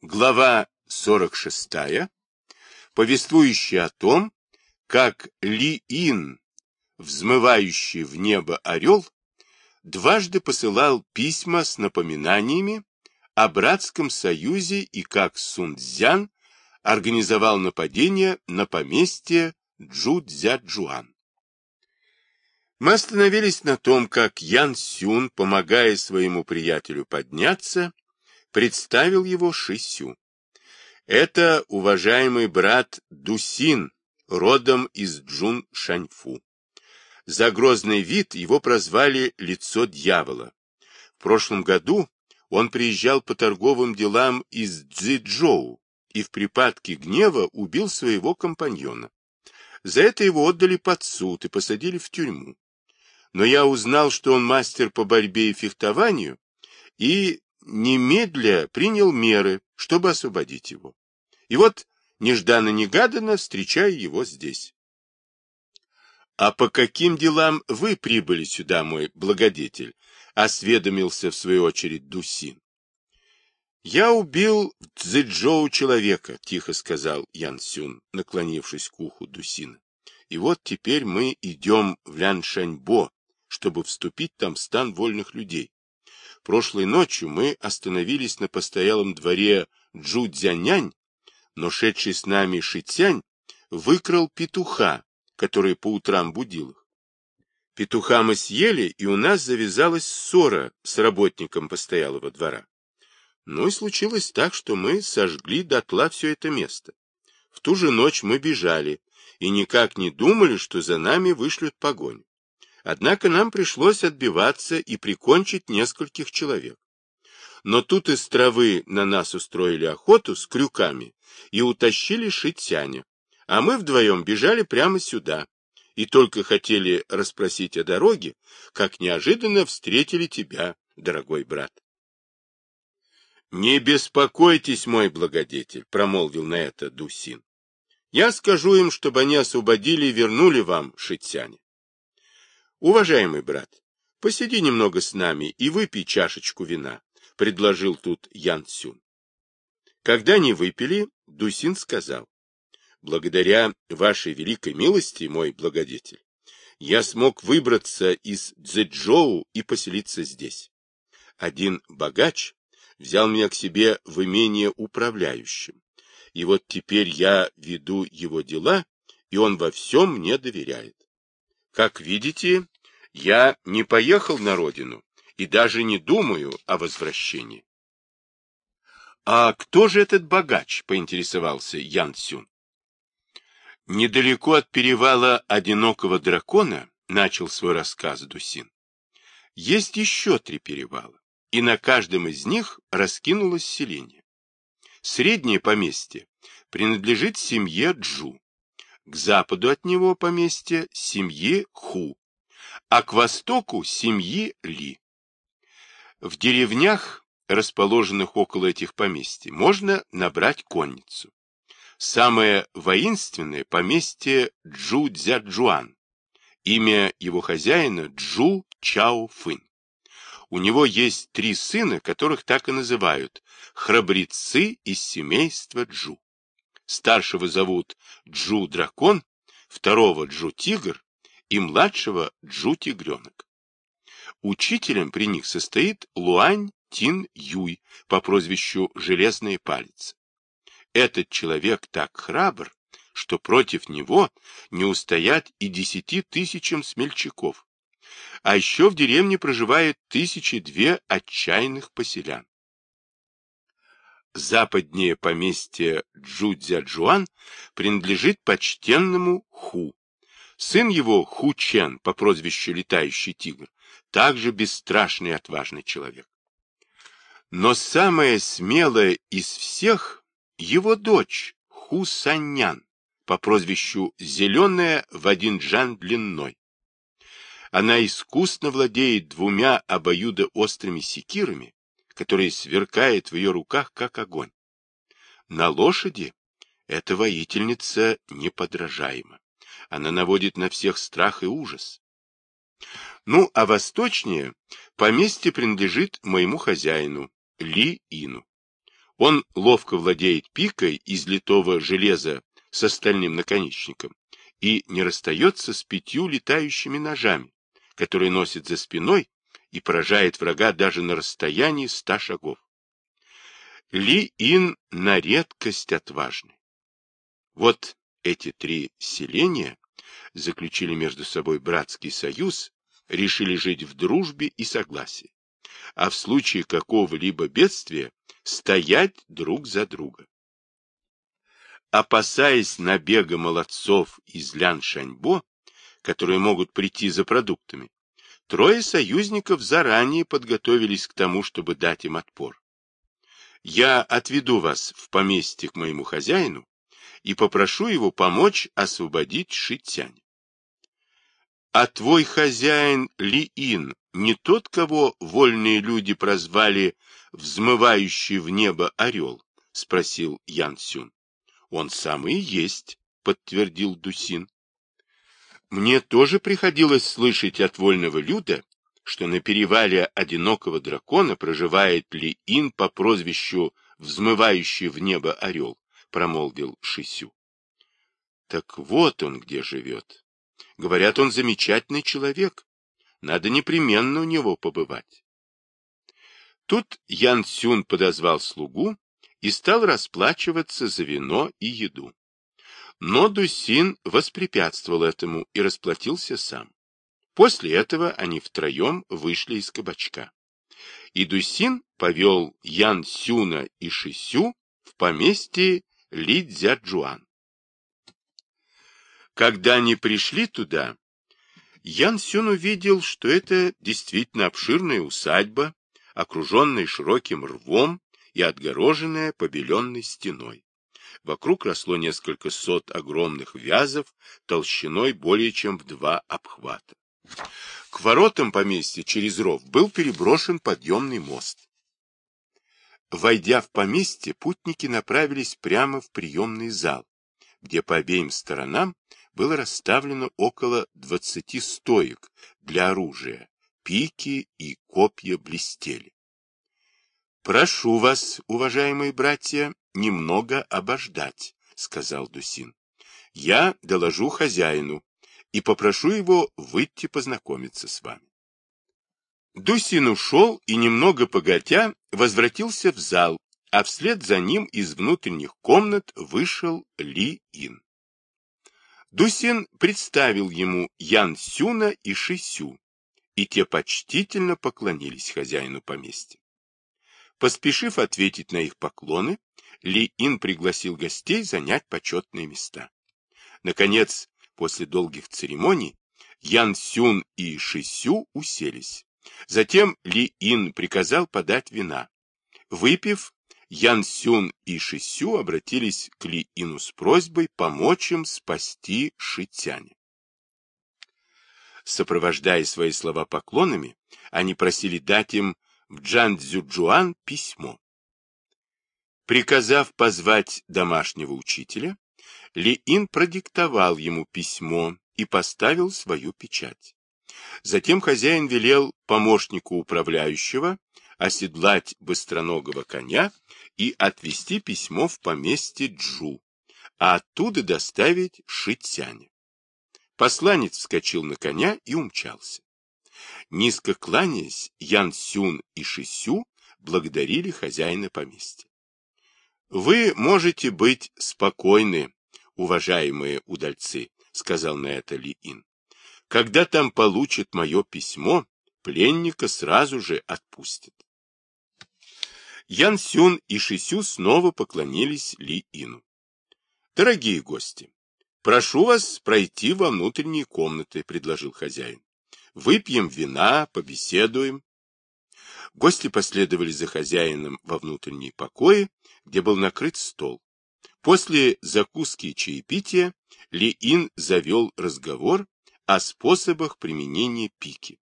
Глава 46, повествующая о том, как Ли-Ин, взмывающий в небо орел, дважды посылал письма с напоминаниями о братском союзе и как Сунцзян организовал нападение на поместье Джудзя-Джуан. Мы остановились на том, как Ян Сюн, помогая своему приятелю подняться, представил его Шисю. Это уважаемый брат Дусин, родом из Джун Шаньфу. За грозный вид его прозвали «лицо дьявола». В прошлом году он приезжал по торговым делам из Цзиджоу и в припадке гнева убил своего компаньона. За это его отдали под суд и посадили в тюрьму. Но я узнал, что он мастер по борьбе и фехтованию, и немедля принял меры, чтобы освободить его. И вот нежданно-негаданно встречаю его здесь. — А по каким делам вы прибыли сюда, мой благодетель? — осведомился в свою очередь Дусин. — Я убил в Цзэджоу человека, — тихо сказал Ян Сюн, наклонившись к уху Дусина. — И вот теперь мы идем в Ляншаньбо, чтобы вступить там в стан вольных людей. Прошлой ночью мы остановились на постоялом дворе Джудзянянь, но шедший с нами Шитянь выкрал петуха, который по утрам будил их. Петуха мы съели, и у нас завязалась ссора с работником постоялого двора. Ну и случилось так, что мы сожгли дотла все это место. В ту же ночь мы бежали и никак не думали, что за нами вышлют погоню. Однако нам пришлось отбиваться и прикончить нескольких человек. Но тут из травы на нас устроили охоту с крюками и утащили Шитяня, а мы вдвоем бежали прямо сюда и только хотели расспросить о дороге, как неожиданно встретили тебя, дорогой брат. — Не беспокойтесь, мой благодетель, — промолвил на это Дусин. — Я скажу им, чтобы они освободили и вернули вам Шитяня. Уважаемый брат, посиди немного с нами и выпей чашечку вина, предложил тут Ян Цюн. Когда они выпили, Дусин сказал, благодаря вашей великой милости, мой благодетель, я смог выбраться из Цзэджоу и поселиться здесь. Один богач взял меня к себе в имение управляющим, и вот теперь я веду его дела, и он во всем мне доверяет. Как видите, я не поехал на родину и даже не думаю о возвращении. — А кто же этот богач? — поинтересовался Ян Сюн. Недалеко от перевала одинокого дракона, — начал свой рассказ Дусин, — есть еще три перевала, и на каждом из них раскинулось селение. Среднее поместье принадлежит семье Джу, к западу от него поместье семьи Ху, а к востоку семьи Ли. В деревнях, расположенных около этих поместий, можно набрать конницу. Самое воинственное поместье Джу Цзяджуан. Имя его хозяина Джу Чао Фын. У него есть три сына, которых так и называют – храбрецы из семейства Джу. Старшего зовут Джу Дракон, второго Джу Тигр, и младшего Джу Тигренок. Учителем при них состоит Луань Тин Юй по прозвищу Железная Палец. Этот человек так храбр, что против него не устоят и десяти тысячам смельчаков. А еще в деревне проживает тысячи две отчаянных поселян. Западнее поместье Джудзяджуан принадлежит почтенному Ху, Сын его, Хучен, по прозвищу Летающий Тигр, также бесстрашный и отважный человек. Но самая смелая из всех — его дочь, Хусанян, по прозвищу Зеленая в один джан длиной. Она искусно владеет двумя обоюдоострыми секирами, которые сверкают в ее руках, как огонь. На лошади эта воительница неподражаема она наводит на всех страх и ужас. Ну, а восточнее поместье принадлежит моему хозяину, Ли Ину. Он ловко владеет пикой из литого железа с остальным наконечником и не расстается с пятью летающими ножами, которые носит за спиной и поражает врага даже на расстоянии ста шагов. Ли-Ин на редкость отважный. Вот эти три селения заключили между собой братский союз, решили жить в дружбе и согласии, а в случае какого-либо бедствия стоять друг за друга. Опасаясь набега молодцов из Лян-Шаньбо, которые могут прийти за продуктами, трое союзников заранее подготовились к тому, чтобы дать им отпор. Я отведу вас в поместье к моему хозяину и попрошу его помочь освободить Шитянь. А твой хозяин Ли-Ин не тот, кого вольные люди прозвали «взмывающий в небо орел»? — спросил Ян Сюн. — Он самый есть, — подтвердил Дусин. Мне тоже приходилось слышать от вольного люда, что на перевале одинокого дракона проживает ли Ин по прозвищу «взмывающий в небо орел», — промолвил Шисю. Так вот он где живет. Говорят, он замечательный человек. Надо непременно у него побывать. Тут Ян Цюн подозвал слугу и стал расплачиваться за вино и еду. Но Дусин воспрепятствовал этому и расплатился сам. После этого они втроем вышли из кабачка. И Дусин повел Ян Сюна и Шисю в поместье Ли Цзяджуан. Когда они пришли туда, Ян Сюн увидел, что это действительно обширная усадьба, окруженная широким рвом и отгороженная побеленной стеной. Вокруг росло несколько сот огромных вязов толщиной более чем в два обхвата. К воротам поместья через ров был переброшен подъемный мост. Войдя в поместье, путники направились прямо в приемный зал, где по обеим сторонам было расставлено около двадцати стоек для оружия, пики и копья блестели. «Прошу вас, уважаемые братья, немного обождать», — сказал Дусин. «Я доложу хозяину, и попрошу его выйти познакомиться с вами. Дусин ушел и, немного погодя, возвратился в зал, а вслед за ним из внутренних комнат вышел Ли Ин. Дусин представил ему Ян Сюна и Ши Сю, и те почтительно поклонились хозяину поместья. Поспешив ответить на их поклоны, Ли Ин пригласил гостей занять почетные места. Наконец, После долгих церемоний Ян Сюн и Ши Сю уселись. Затем Ли Ин приказал подать вина. Выпив, Ян Сюн и Ши Сю обратились к Ли Ину с просьбой помочь им спасти Шитяня. Сопровождая свои слова поклонами, они просили дать им в Джан Цзюджуан письмо. Приказав позвать домашнего учителя, Ли-Ин продиктовал ему письмо и поставил свою печать. Затем хозяин велел помощнику управляющего оседлать быстроногого коня и отвезти письмо в поместье Джу, а оттуда доставить Шитсяне. Посланец вскочил на коня и умчался. Низко кланяясь, Ян Сюн и Шисю благодарили хозяина поместья. Вы можете быть спокойны, уважаемые удальцы, сказал на это Ли Ин. Когда там получат мое письмо, пленника сразу же отпустят. Ян Сюн и Шисю снова поклонились Ли Ину. Дорогие гости, прошу вас пройти во внутренние комнаты, предложил хозяин. Выпьем вина, побеседуем. Гости последовали за хозяином во внутренние покои, где был накрыт стол. После закуски и чаепития Ли-Ин завел разговор о способах применения пики.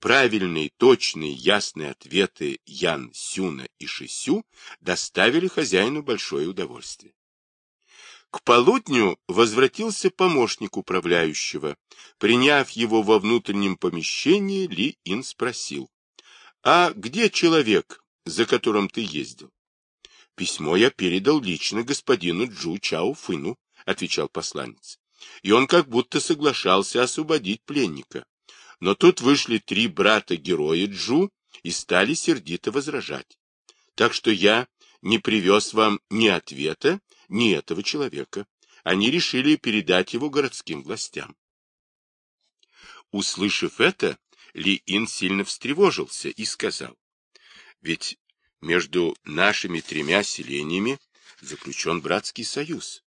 Правильные, точные, ясные ответы Ян Сюна и Шисю доставили хозяину большое удовольствие. К полудню возвратился помощник управляющего. Приняв его во внутреннем помещении, Ли Ин спросил, «А где человек, за которым ты ездил?» Письмо я передал лично господину Джу Чао Фыну, отвечал посланец. И он как будто соглашался освободить пленника. Но тут вышли три брата-героя Джу и стали сердито возражать. Так что я не привез вам ни ответа, ни этого человека. Они решили передать его городским властям. Услышав это, Ли Ин сильно встревожился и сказал, ведь между нашими тремя селениями заключен братский союз.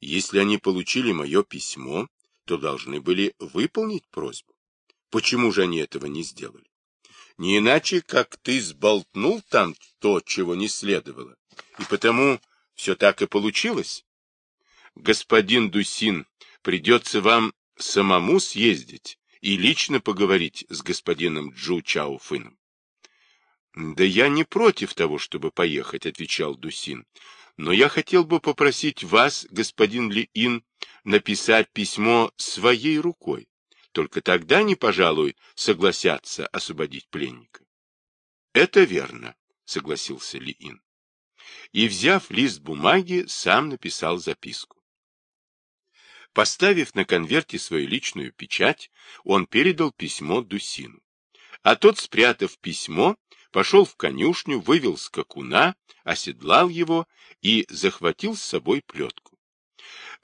Если они получили мое письмо, то должны были выполнить просьбу. Почему же они этого не сделали? Не иначе, как ты сболтнул там то, чего не следовало. И потому все так и получилось. Господин Дусин, придется вам самому съездить и лично поговорить с господином Джу Чаофыном. — Да я не против того, чтобы поехать, — отвечал Дусин. — Но я хотел бы попросить вас, господин Ли Ин, написать письмо своей рукой. Только тогда не, пожалуй, согласятся освободить пленника. — Это верно, — согласился Ли Ин. И, взяв лист бумаги, сам написал записку. Поставив на конверте свою личную печать, он передал письмо Дусину. А тот, спрятав письмо, пошел в конюшню, вывел скакуна, оседлал его и захватил с собой плетку.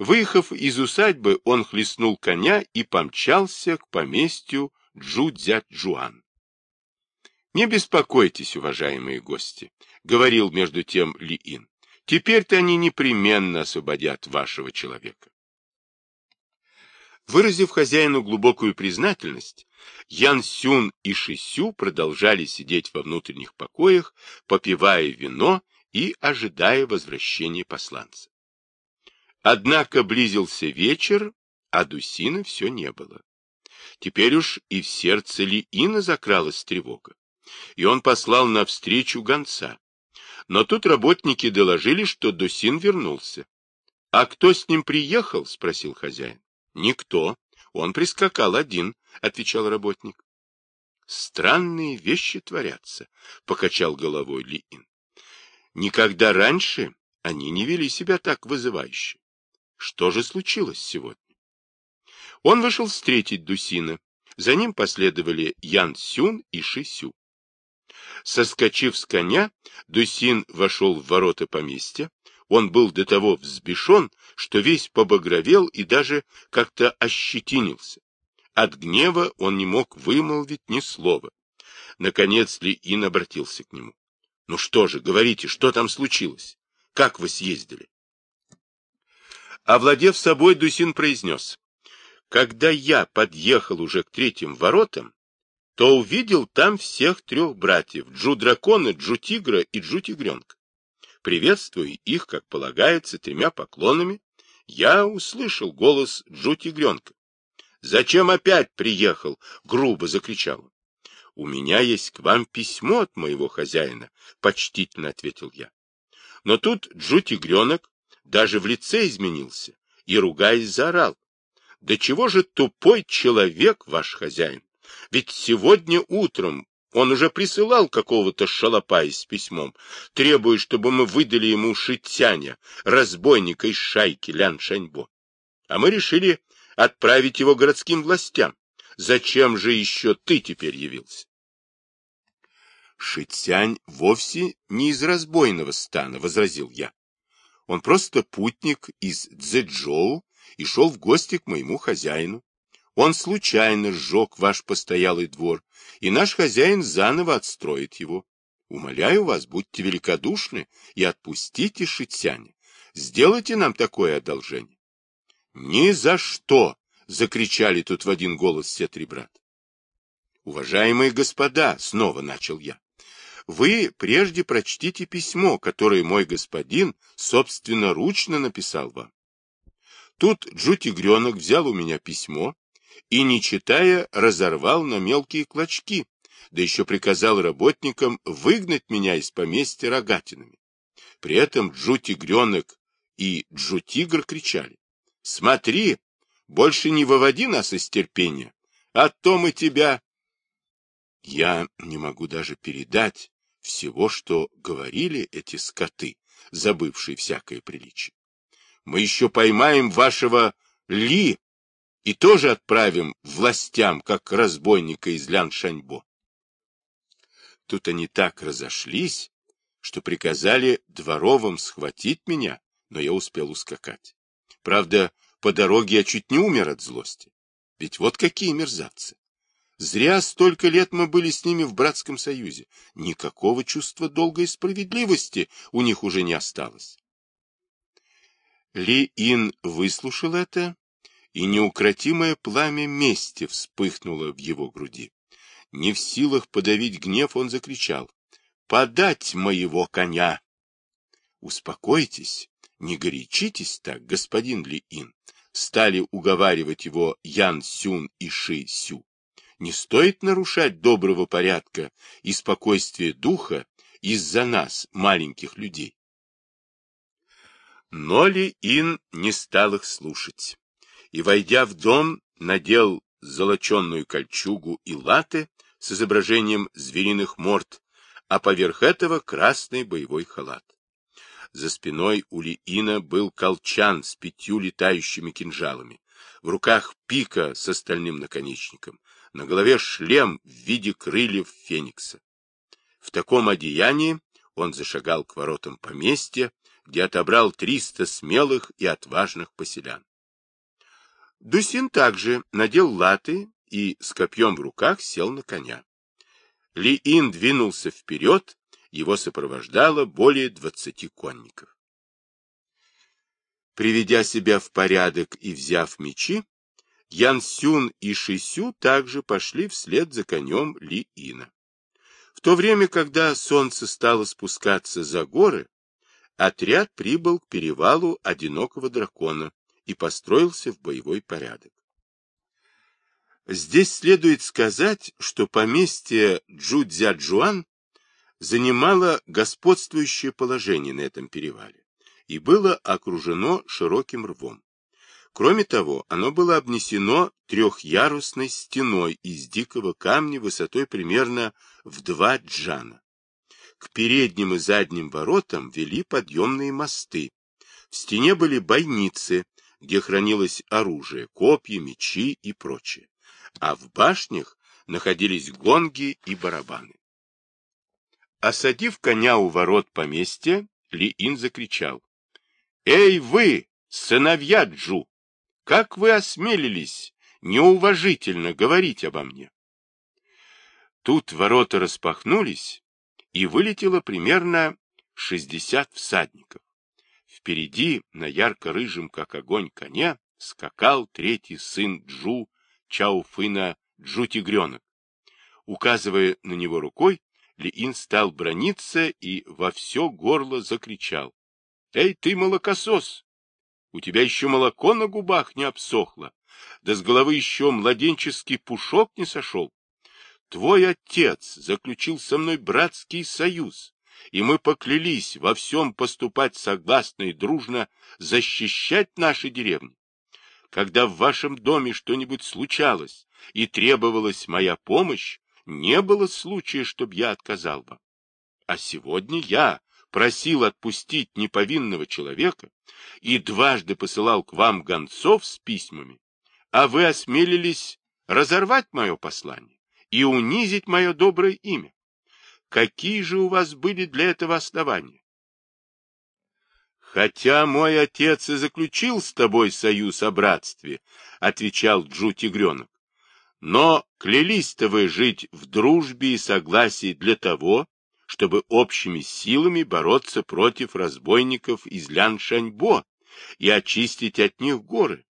Выехав из усадьбы, он хлестнул коня и помчался к поместью Джудзят-Джуан. «Не беспокойтесь, уважаемые гости», — говорил между тем Ли-Ин. «Теперь-то они непременно освободят вашего человека». Выразив хозяину глубокую признательность, Ян Сюн и Ши Сю продолжали сидеть во внутренних покоях, попивая вино и ожидая возвращения посланца. Однако близился вечер, а Дусина все не было. Теперь уж и в сердце Ли Ина закралась тревога, и он послал навстречу гонца. Но тут работники доложили, что Дусин вернулся. — А кто с ним приехал? — спросил хозяин. — Никто. Он прискакал один, — отвечал работник. — Странные вещи творятся, — покачал головой Лиин. Никогда раньше они не вели себя так вызывающе. Что же случилось сегодня? Он вышел встретить Дусина. За ним последовали Ян Сюн и Ши Сю. Соскочив с коня, Дусин вошел в ворота поместья, он был до того взбешен, что весь побагровел и даже как-то ощетинился. От гнева он не мог вымолвить ни слова. Наконец Ли-Ин обратился к нему. — Ну что же, говорите, что там случилось? Как вы съездили? Овладев собой, Дусин произнес. — Когда я подъехал уже к третьим воротам, то увидел там всех трех братьев — Джу-дракона, Джу-тигра и Джу-тигренка приветствуя их, как полагается, тремя поклонами, я услышал голос Джу-тигренка. «Зачем опять приехал?» — грубо закричал он. «У меня есть к вам письмо от моего хозяина», — почтительно ответил я. Но тут Джу-тигренок даже в лице изменился и, ругаясь, заорал. «Да чего же тупой человек ваш хозяин? Ведь сегодня утром он уже присылал какого-то шалопая с письмом, требуя, чтобы мы выдали ему Шитяня, разбойника из шайки Лян Шаньбо. А мы решили отправить его городским властям. Зачем же еще ты теперь явился? Шитянь вовсе не из разбойного стана, — возразил я. Он просто путник из Цзэджоу и шел в гости к моему хозяину. Он случайно сжег ваш постоялый двор, и наш хозяин заново отстроит его. Умоляю вас, будьте великодушны и отпустите Шитсяня. Сделайте нам такое одолжение. — Ни за что! — закричали тут в один голос все три брата. — Уважаемые господа, — снова начал я, — вы прежде прочтите письмо, которое мой господин собственноручно написал вам. Тут Джу-тигренок взял у меня письмо и, не читая, разорвал на мелкие клочки, да еще приказал работникам выгнать меня из поместья рогатинами. При этом Джу-тигренок и Джу-тигр кричали. — Смотри, больше не выводи нас из терпения, а то мы тебя... Я не могу даже передать всего, что говорили эти скоты, забывший всякое приличие. Мы еще поймаем вашего Ли и тоже отправим властям, как разбойника из Ляншаньбо. Тут они так разошлись, что приказали дворовым схватить меня, но я успел ускакать. Правда, по дороге я чуть не умер от злости. Ведь вот какие мерзавцы. Зря столько лет мы были с ними в братском союзе. Никакого чувства долга и справедливости у них уже не осталось. Ли Ин выслушал это, и неукротимое пламя мести вспыхнуло в его груди. Не в силах подавить гнев, он закричал. «Подать моего коня!» «Успокойтесь, не горячитесь так, господин Ли Ин!» Стали уговаривать его Ян Сюн и Ши Сю. Не стоит нарушать доброго порядка и спокойствия духа из-за нас, маленьких людей. Но Ли Ин не стал их слушать, и, войдя в дом, надел золоченную кольчугу и латы с изображением звериных морд, а поверх этого красный боевой халат. За спиной у Лиина был колчан с пятью летающими кинжалами, в руках пика с остальным наконечником, на голове шлем в виде крыльев феникса. В таком одеянии он зашагал к воротам поместья, где отобрал триста смелых и отважных поселян. Дусин также надел латы и с копьем в руках сел на коня. Ли-Ин двинулся вперед, его сопровождало более двадцати конников. Приведя себя в порядок и взяв мечи, Ян Сюн и Шисю также пошли вслед за конем Ли Ина. В то время, когда солнце стало спускаться за горы, отряд прибыл к перевалу одинокого дракона и построился в боевой порядок. Здесь следует сказать, что поместье Джудзяджуан занимало господствующее положение на этом перевале и было окружено широким рвом. Кроме того, оно было обнесено трехъярусной стеной из дикого камня высотой примерно в два джана. К передним и задним воротам вели подъемные мосты. В стене были бойницы, где хранилось оружие, копья, мечи и прочее. А в башнях находились гонги и барабаны. Осадив коня у ворот поместья, Ли-Ин закричал. — Эй вы, сыновья Джу! Как вы осмелились неуважительно говорить обо мне? Тут ворота распахнулись, и вылетело примерно шестьдесят всадников. Впереди, на ярко-рыжем, как огонь, коне, скакал третий сын Джу Чауфына Джу-тигренок. Указывая на него рукой, Лиин стал брониться и во все горло закричал. — Эй, ты, молокосос! У тебя еще молоко на губах не обсохло, да с головы еще младенческий пушок не сошел. Твой отец заключил со мной братский союз, и мы поклялись во всем поступать согласно и дружно защищать наши деревни. Когда в вашем доме что-нибудь случалось и требовалась моя помощь, не было случая, чтобы я отказал вам. А сегодня я просил отпустить неповинного человека и дважды посылал к вам гонцов с письмами, а вы осмелились разорвать мое послание и унизить мое доброе имя. Какие же у вас были для этого основания? Хотя мой отец и заключил с тобой союз о братстве, отвечал Джу Тигренок, но клялись-то вы жить в дружбе и согласии для того, чтобы общими силами бороться против разбойников из Ляншаньбо и очистить от них горы.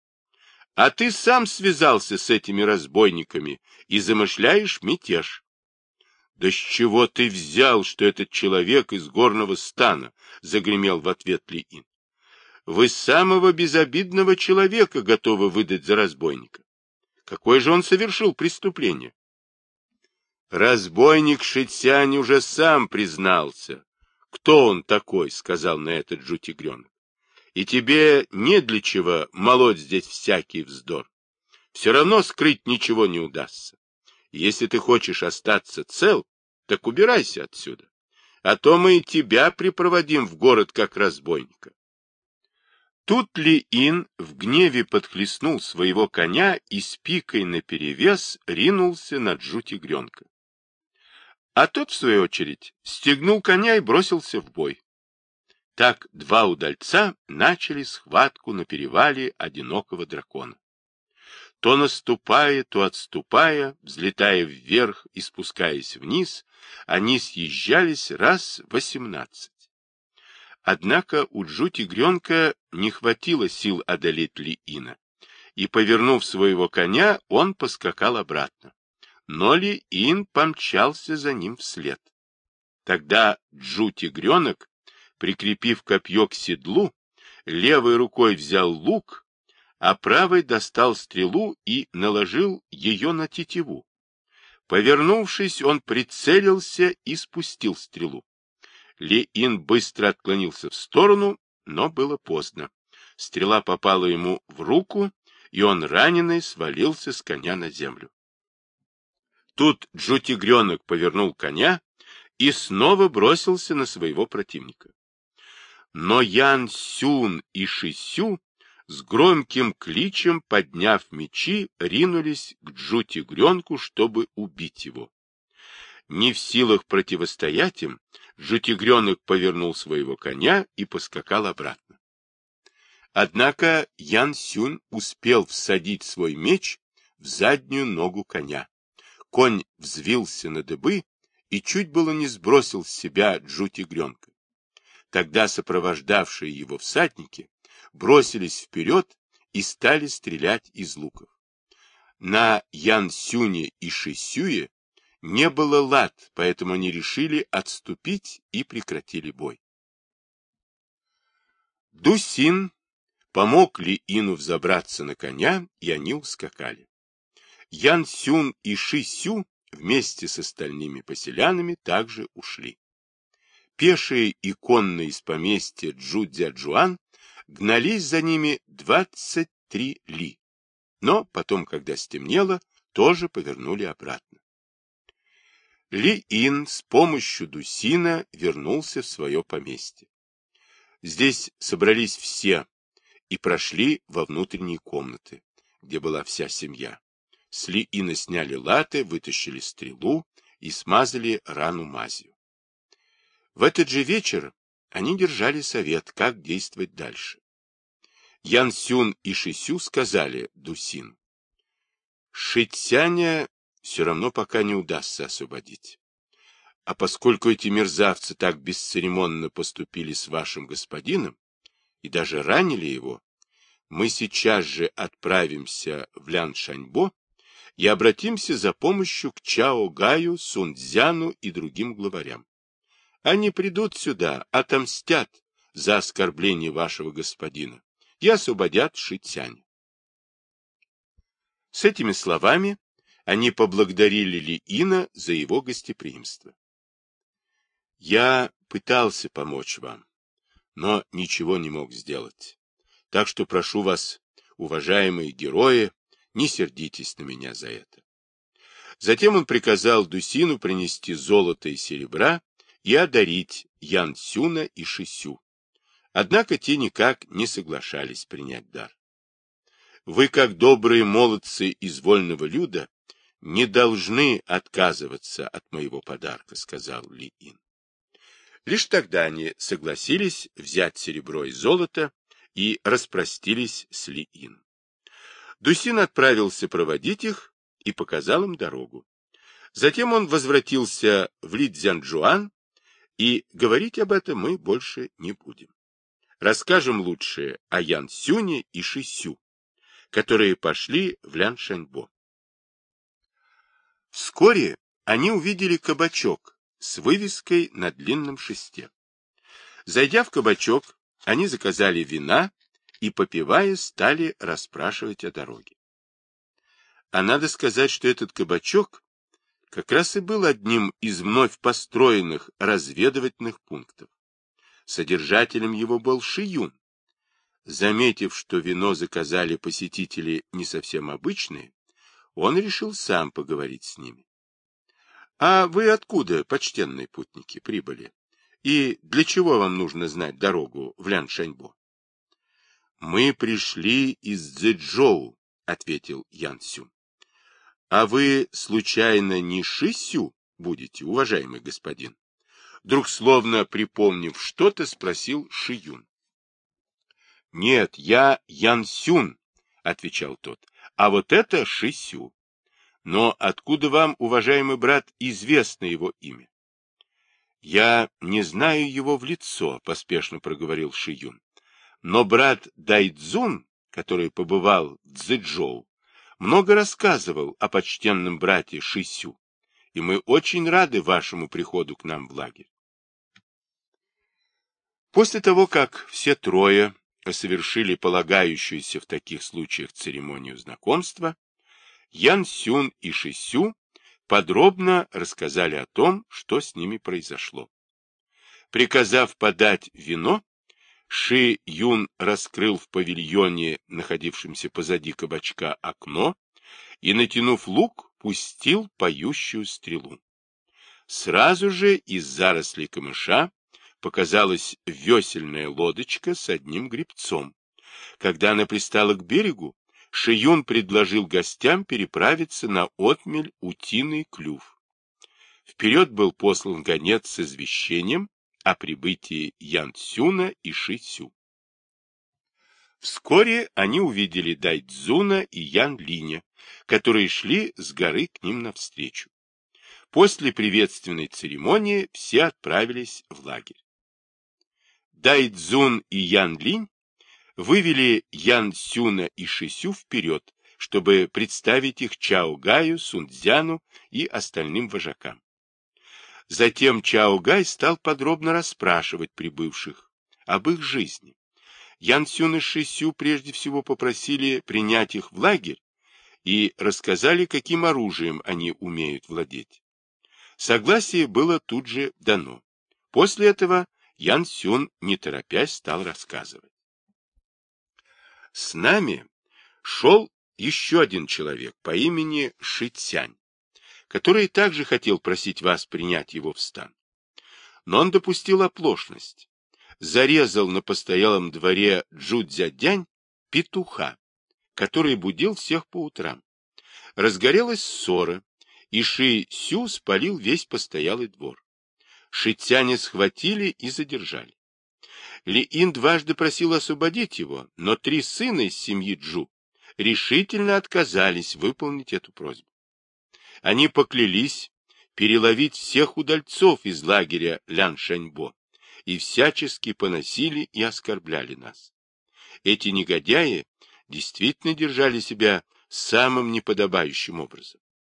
А ты сам связался с этими разбойниками и замышляешь мятеж. Да с чего ты взял, что этот человек из горного стана? Загремел в ответ Лиин. Вы самого безобидного человека готовы выдать за разбойника. Какое же он совершил преступление? Разбойник Шитсянь уже сам признался. Кто он такой, сказал на этот жутигренок. И тебе не для чего молоть здесь всякий вздор. Все равно скрыть ничего не удастся. Если ты хочешь остаться цел, так убирайся отсюда. а то мы и тебя припроводим в город как разбойника. Тут ли Ин в гневе подхлестнул своего коня и с пикой наперевес ринулся на Джу тигренка. А тот, в свою очередь, стегнул коня и бросился в бой. Так два удальца начали схватку на перевале одинокого дракона. То наступая, то отступая, взлетая вверх и спускаясь вниз, они съезжались раз восемнадцать. Однако у Джу тигренка не хватило сил одолеть Лиина, и, повернув своего коня, он поскакал обратно. Но Лиин помчался за ним вслед. Тогда Джу тигренок, прикрепив копье к седлу, левой рукой взял лук, а правой достал стрелу и наложил ее на тетиву. Повернувшись, он прицелился и спустил стрелу. Ли-Ин быстро отклонился в сторону, но было поздно. Стрела попала ему в руку, и он раненый свалился с коня на землю. Тут Джу-тигренок повернул коня и снова бросился на своего противника. Но Ян Сюн и Шисю с громким кличем, подняв мечи, ринулись к Джу-тигренку, чтобы убить его. Не в силах противостоять им, Жутигренок повернул своего коня и поскакал обратно. Однако Ян Сюн успел всадить свой меч в заднюю ногу коня. Конь взвился на дыбы и чуть было не сбросил с себя Джу-тигренка. Тогда сопровождавшие его всадники бросились вперед и стали стрелять из луков. На Ян Сюне и Шисюе не было лад, поэтому они решили отступить и прекратили бой. Дусин помог Ли Ину взобраться на коня, и они ускакали. Ян Сюн и Ши Сю вместе с остальными поселянами также ушли. Пешие и конные из поместья Джудзя-Джуан гнались за ними двадцать три ли, но потом, когда стемнело, тоже повернули обратно. Ли Ин с помощью Дусина вернулся в свое поместье. Здесь собрались все и прошли во внутренние комнаты, где была вся семья. С Ли Ина сняли латы, вытащили стрелу и смазали рану мазью. В этот же вечер они держали совет, как действовать дальше. Ян Сюн и Шисю сказали Дусин, Шитсяня все равно пока не удастся освободить. А поскольку эти мерзавцы так бесцеремонно поступили с вашим господином и даже ранили его, мы сейчас же отправимся в Ляншаньбо и обратимся за помощью к Чао Гаю, Сунцзяну и другим главарям. Они придут сюда, отомстят за оскорбление вашего господина и освободят Шитяня. С этими словами они поблагодарили Ли Ина за его гостеприимство. Я пытался помочь вам, но ничего не мог сделать. Так что прошу вас, уважаемые герои, не сердитесь на меня за это. Затем он приказал Дусину принести золото и серебра и одарить Ян Сюна и Шисю. Однако те никак не соглашались принять дар. Вы, как добрые молодцы из вольного люда, не должны отказываться от моего подарка, сказал Ли Ин. Лишь тогда они согласились взять серебро и золото и распростились с Ли Ин. Дусин отправился проводить их и показал им дорогу. Затем он возвратился в Лидзянджуан, и говорить об этом мы больше не будем. Расскажем лучше о Ян Сюне и Ши Сю, которые пошли в Ляншаньбо. Вскоре они увидели кабачок с вывеской на длинном шесте. Зайдя в кабачок, они заказали вина и, попивая, стали расспрашивать о дороге. А надо сказать, что этот кабачок как раз и был одним из вновь построенных разведывательных пунктов. Содержателем его был Шиюн. Заметив, что вино заказали посетители не совсем обычные, он решил сам поговорить с ними. — А вы откуда, почтенные путники, прибыли? И для чего вам нужно знать дорогу в Ляншаньбо? Мы пришли из Цзэчжоу, ответил Ян Сюн. А вы, случайно, не Шисю будете, уважаемый господин? Вдруг, словно припомнив что-то, спросил Шиюн. Нет, я Ян Сюн, отвечал тот. А вот это Шисю. Но откуда вам, уважаемый брат, известно его имя? Я не знаю его в лицо, поспешно проговорил Шиюн. Но брат Дайдзун, который побывал в Цзэчжоу, много рассказывал о почтенном брате Шисю, и мы очень рады вашему приходу к нам в лагерь. После того, как все трое совершили полагающуюся в таких случаях церемонию знакомства, Ян Сюн и Шисю подробно рассказали о том, что с ними произошло. Приказав подать вино, Ши Юн раскрыл в павильоне, находившемся позади кабачка, окно и, натянув лук, пустил поющую стрелу. Сразу же из зарослей камыша показалась весельная лодочка с одним гребцом. Когда она пристала к берегу, Шиюн предложил гостям переправиться на отмель Утиный клюв. Вперед был послан гонец с извещением о прибытии Ян Цюна и Ши Цю. Вскоре они увидели Дайдзуна и Ян Линя, которые шли с горы к ним навстречу. После приветственной церемонии все отправились в лагерь. Дайдзун и Ян Линь вывели Ян Сюна и Шисю вперед, чтобы представить их Чао Гаю, Сунцзяну и остальным вожакам. Затем Чао Гай стал подробно расспрашивать прибывших об их жизни. Ян Сюн и Шисю прежде всего попросили принять их в лагерь и рассказали, каким оружием они умеют владеть. Согласие было тут же дано. После этого Ян Сюн, не торопясь, стал рассказывать. С нами шел еще один человек по имени Ши Цянь который также хотел просить вас принять его в стан. Но он допустил оплошность. Зарезал на постоялом дворе Джудзядянь петуха, который будил всех по утрам. Разгорелась ссора, и Ши Сю спалил весь постоялый двор. Шитяне схватили и задержали. Ли Ин дважды просил освободить его, но три сына из семьи Джу решительно отказались выполнить эту просьбу. Они поклялись переловить всех удальцов из лагеря Ляншаньбо и всячески поносили и оскорбляли нас. Эти негодяи действительно держали себя самым неподобающим образом.